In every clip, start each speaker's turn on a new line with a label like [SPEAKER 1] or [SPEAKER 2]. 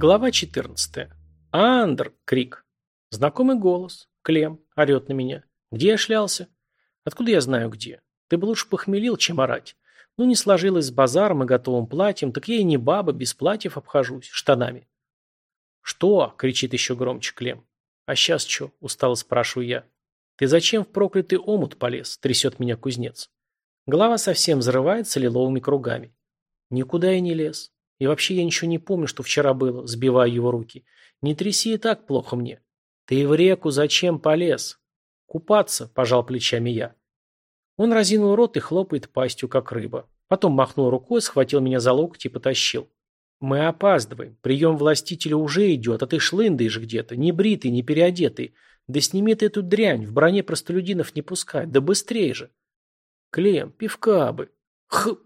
[SPEAKER 1] Глава 14. Андр! Крик. Знакомый голос. Клем. Орет на меня. Где я шлялся? Откуда я знаю где? Ты бы лучше похмелил, чем орать. Ну, не сложилось с базаром и готовым платьем, так я и не баба, без платьев обхожусь, штанами. «Что?» — кричит еще громче Клем. «А сейчас что?» — устало спрашиваю я. «Ты зачем в проклятый омут полез?» — трясет меня кузнец. Голова совсем взрывается лиловыми кругами. Никуда я не лез. И вообще я ничего не помню, что вчера было, сбивая его руки. Не тряси и так плохо мне. Ты в реку зачем полез? Купаться, пожал плечами я. Он разинул рот и хлопает пастью, как рыба. Потом махнул рукой, схватил меня за локоть и потащил. Мы опаздываем. Прием властителя уже идет, а ты шлындаешь где-то. Не бритый, не переодетый. Да сними ты эту дрянь, в броне простолюдинов не пускай. Да быстрее же. Клем, пивка бы. Х,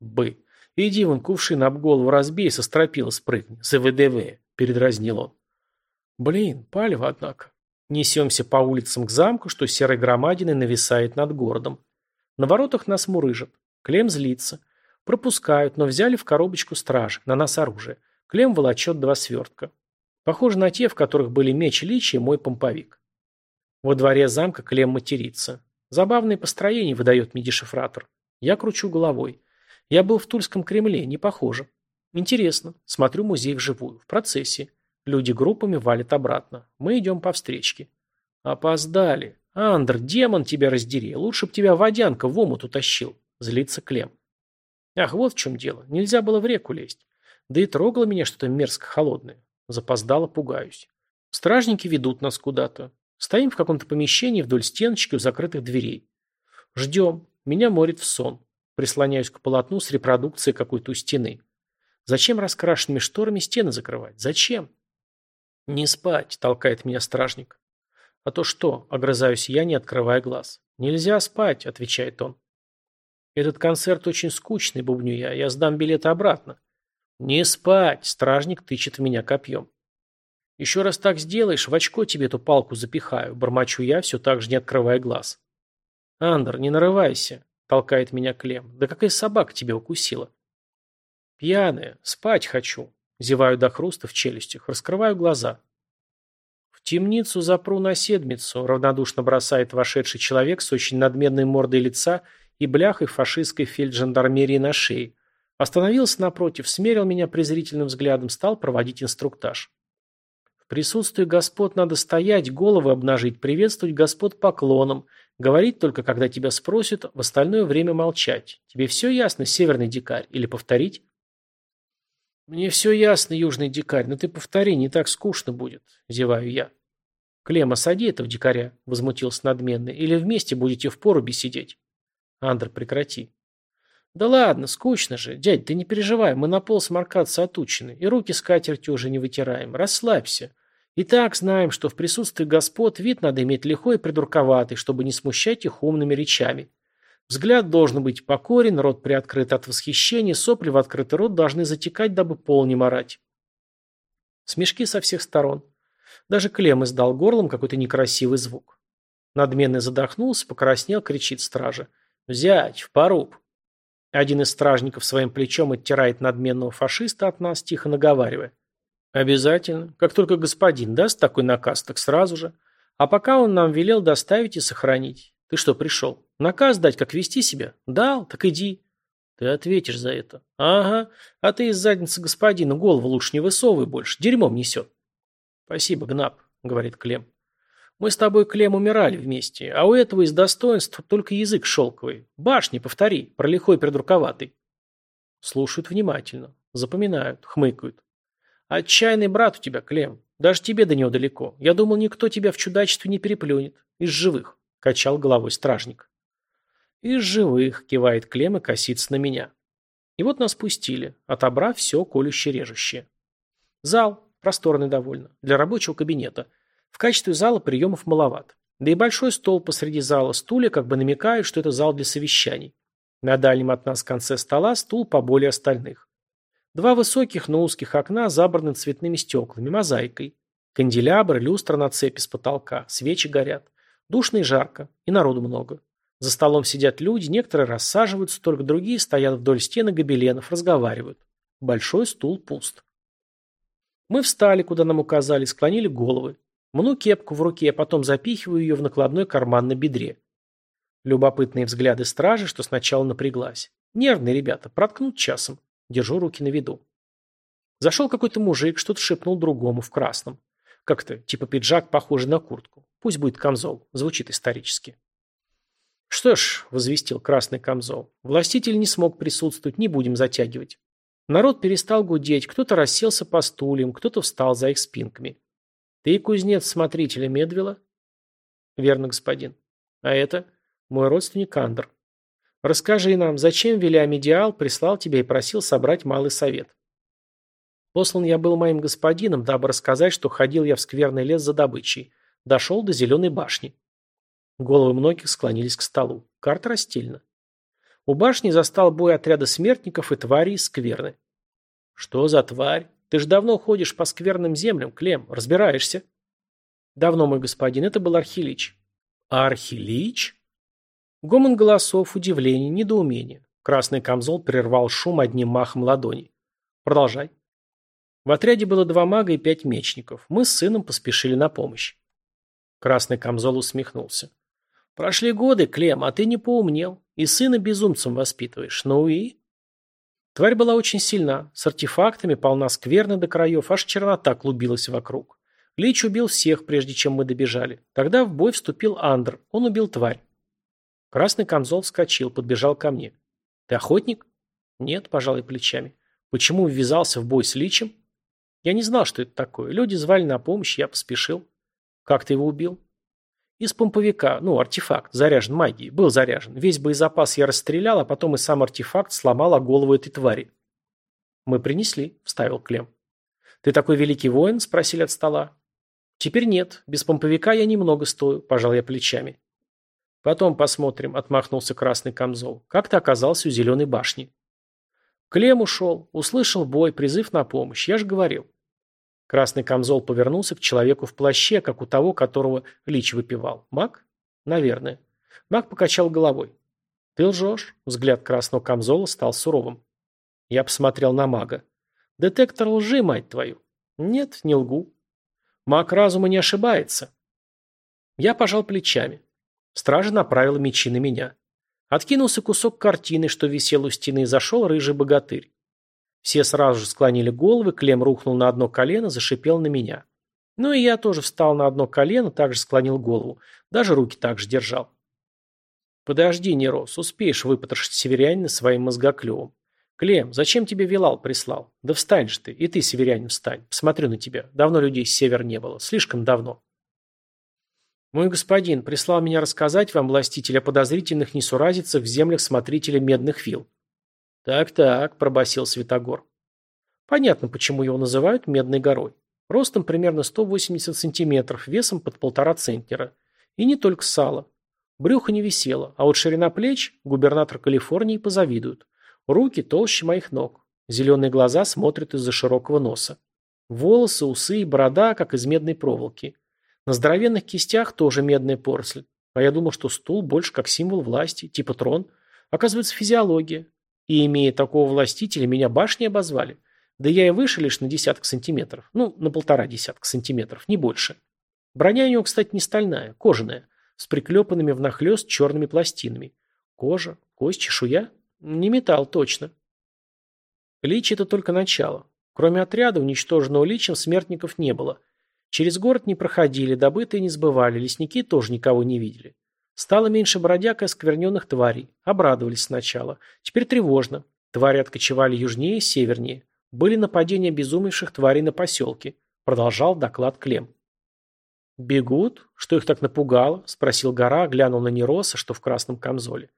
[SPEAKER 1] бы. «Иди вон кувшин об голову разбей, со стропила спрыгни, с ВДВ», — передразнил он. «Блин, палево, однако. Несемся по улицам к замку, что серой громадиной нависает над городом. На воротах нас мурыжат. Клем злится. Пропускают, но взяли в коробочку стражи, на нас оружие. Клем волочет два свертка. Похоже на те, в которых были меч Личи и мой помповик. Во дворе замка Клем матерится. Забавное построение выдает мне дешифратор. Я кручу головой. Я был в Тульском Кремле, не похоже. Интересно. Смотрю музей вживую, в процессе. Люди группами валят обратно. Мы идем по встречке. Опоздали. Андр, демон тебя раздери. Лучше б тебя водянка в омут утащил. Злится Клем. Ах, вот в чем дело. Нельзя было в реку лезть. Да и трогало меня что-то мерзко холодное. Запоздало, пугаюсь. Стражники ведут нас куда-то. Стоим в каком-то помещении вдоль стеночки у закрытых дверей. Ждем. Меня морит в сон. Прислоняюсь к полотну с репродукцией какой-то у стены. Зачем раскрашенными шторами стены закрывать? Зачем? Не спать, толкает меня стражник. А то что, огрызаюсь я, не открывая глаз. Нельзя спать, отвечает он. Этот концерт очень скучный, бубню я. Я сдам билеты обратно. Не спать, стражник тычет в меня копьем. Еще раз так сделаешь, в очко тебе эту палку запихаю, бормочу я, все так же не открывая глаз. Андер, не нарывайся. Толкает меня Клем. Да какая собака тебя укусила? Пьяная. Спать хочу. Зеваю до хруста в челюстях. Раскрываю глаза. В темницу запру на седмицу. Равнодушно бросает вошедший человек с очень надменной мордой лица и бляхой фашистской фельджандармерии на шее. Остановился напротив, смерил меня презрительным взглядом, стал проводить инструктаж. В присутствии господ надо стоять, головы обнажить, приветствовать господ поклоном – Говорить только, когда тебя спросят, в остальное время молчать. Тебе все ясно, северный дикарь? Или повторить? Мне все ясно, южный дикарь, но ты повтори, не так скучно будет, зеваю я. Клем, осади этого дикаря, возмутился надменный, или вместе будете в порубе сидеть. Андр, прекрати. Да ладно, скучно же. Дядь, ты не переживай, мы на пол сморкаться отучены, и руки с катертью уже не вытираем. Расслабься. И так знаем, что в присутствии господ вид надо иметь лихой и придурковатый, чтобы не смущать их умными речами. Взгляд должен быть покорен, рот приоткрыт от восхищения, сопли в открытый рот должны затекать, дабы пол не морать. Смешки со всех сторон. Даже Клем издал горлом какой-то некрасивый звук. Надменный задохнулся, покраснел, кричит стража. «Взять, в поруб!» Один из стражников своим плечом оттирает надменного фашиста от нас, тихо наговаривая. Обязательно. Как только господин даст такой наказ, так сразу же. А пока он нам велел доставить и сохранить. Ты что, пришел? Наказ дать, как вести себя? Дал, так иди. Ты ответишь за это. Ага. А ты из задницы господина голову лучше не высовывай больше. Дерьмом несет. Спасибо, Гнап, говорит Клем. Мы с тобой, Клем, умирали вместе, а у этого из достоинств только язык шелковый. Башни, повтори, про лихой придурковатый. Слушают внимательно, запоминают, хмыкают. Отчаянный брат у тебя, Клем. Даже тебе до него далеко. Я думал, никто тебя в чудачестве не переплюнет. Из живых, качал головой стражник. Из живых, кивает Клем и косится на меня. И вот нас пустили, отобрав все колюще-режущее. Зал, просторный довольно, для рабочего кабинета. В качестве зала приемов маловат. Да и большой стол посреди зала, стулья как бы намекают, что это зал для совещаний. На дальнем от нас конце стола стул поболее остальных. Два высоких, но узких окна забраны цветными стеклами, мозаикой. Канделябры, люстра на цепи с потолка, свечи горят. Душно и жарко, и народу много. За столом сидят люди, некоторые рассаживаются, только другие стоят вдоль стены гобеленов, разговаривают. Большой стул пуст. Мы встали, куда нам указали, склонили головы. Мну кепку в руке, а потом запихиваю ее в накладной карман на бедре. Любопытные взгляды стражи, что сначала напряглась. Нервные ребята, проткнут часом. Держу руки на виду. Зашел какой-то мужик, что-то шепнул другому в красном. Как-то, типа пиджак, похожий на куртку. Пусть будет камзол. Звучит исторически. Что ж, возвестил красный камзол. Властитель не смог присутствовать, не будем затягивать. Народ перестал гудеть, кто-то расселся по стульям, кто-то встал за их спинками. Ты кузнец смотрителя Медвела? Верно, господин. А это мой родственник Андр. Расскажи нам, зачем Велиамедиал прислал тебя и просил собрать малый совет? Послан я был моим господином, дабы рассказать, что ходил я в скверный лес за добычей. Дошел до зеленой башни. Головы многих склонились к столу. Карта растильна. У башни застал бой отряда смертников и тварей из скверны. Что за тварь? Ты ж давно ходишь по скверным землям, Клем, разбираешься? Давно, мой господин, это был Архилич. Архилич? Гомон голосов, удивление, недоумение. Красный камзол прервал шум одним махом ладони. Продолжай. В отряде было два мага и пять мечников. Мы с сыном поспешили на помощь. Красный камзол усмехнулся. Прошли годы, Клем, а ты не поумнел. И сына безумцем воспитываешь. Ну и? Тварь была очень сильна, с артефактами, полна скверны до краев, аж чернота клубилась вокруг. Лич убил всех, прежде чем мы добежали. Тогда в бой вступил Андр, он убил тварь. Красный камзол вскочил, подбежал ко мне. Ты охотник? Нет, пожалуй, плечами. Почему ввязался в бой с Личем? Я не знал, что это такое. Люди звали на помощь, я поспешил. Как ты его убил? Из помповика, ну, артефакт, заряжен магией, был заряжен. Весь боезапас я расстрелял, а потом и сам артефакт сломал о голову этой твари. Мы принесли, вставил Клем. Ты такой великий воин? Спросили от стола. Теперь нет, без помповика я немного стою, пожал я плечами. Потом посмотрим, отмахнулся красный камзол. Как ты оказался у зеленой башни? Клем ушел, услышал бой, призыв на помощь. Я же говорил. Красный камзол повернулся к человеку в плаще, как у того, которого Лич выпивал. Маг? Наверное. Маг покачал головой. Ты лжешь. Взгляд красного камзола стал суровым. Я посмотрел на мага. Детектор лжи, мать твою. Нет, не лгу. Маг разума не ошибается. Я пожал плечами. Стража направила мечи на меня. Откинулся кусок картины, что висел у стены, и зашел рыжий богатырь. Все сразу же склонили головы, Клем рухнул на одно колено, зашипел на меня. Ну и я тоже встал на одно колено, также склонил голову. Даже руки также держал. Подожди, Нерос, успеешь выпотрошить северянина своим мозгоклевом. Клем, зачем тебе Вилал прислал? Да встань же ты, и ты, северянин, встань. Посмотрю на тебя. Давно людей с севера не было. Слишком давно. Мой господин прислал меня рассказать вам, властитель, о подозрительных несуразицах в землях смотрителя Медных Вил. Так-так, пробасил Святогор. Понятно, почему его называют Медной горой. Ростом примерно 180 сантиметров, весом под полтора центнера. И не только сало. Брюхо не висело, а вот ширина плеч губернатор Калифорнии позавидует. Руки толще моих ног. Зеленые глаза смотрят из-за широкого носа. Волосы, усы и борода, как из медной проволоки. На здоровенных кистях тоже медная поросль. А я думал, что стул больше как символ власти, типа трон. Оказывается, физиология. И, имея такого властителя, меня башней обозвали. Да я и выше лишь на десяток сантиметров. Ну, на полтора десятка сантиметров, не больше. Броня у него, кстати, не стальная, кожаная, с приклепанными внахлёст черными пластинами. Кожа, кость, чешуя? Не металл, точно. Лич – это только начало. Кроме отряда, уничтоженного личем, смертников не было – Через город не проходили, добытые не сбывали, лесники тоже никого не видели. Стало меньше бродяг и оскверненных тварей. Обрадовались сначала. Теперь тревожно. Твари откочевали южнее и севернее. Были нападения безумевших тварей на поселки. Продолжал доклад Клем. «Бегут? Что их так напугало?» – спросил гора, глянул на Нероса, что в красном камзоле.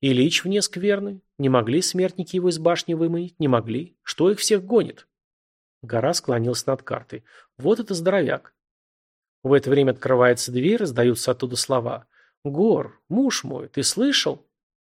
[SPEAKER 1] «Ильич вне скверны? Не могли смертники его из башни выманить? Не могли? Что их всех гонит?» Гора склонился над картой. Вот это здоровяк. В это время открывается дверь, раздаются оттуда слова. «Гор, муж мой, ты слышал?»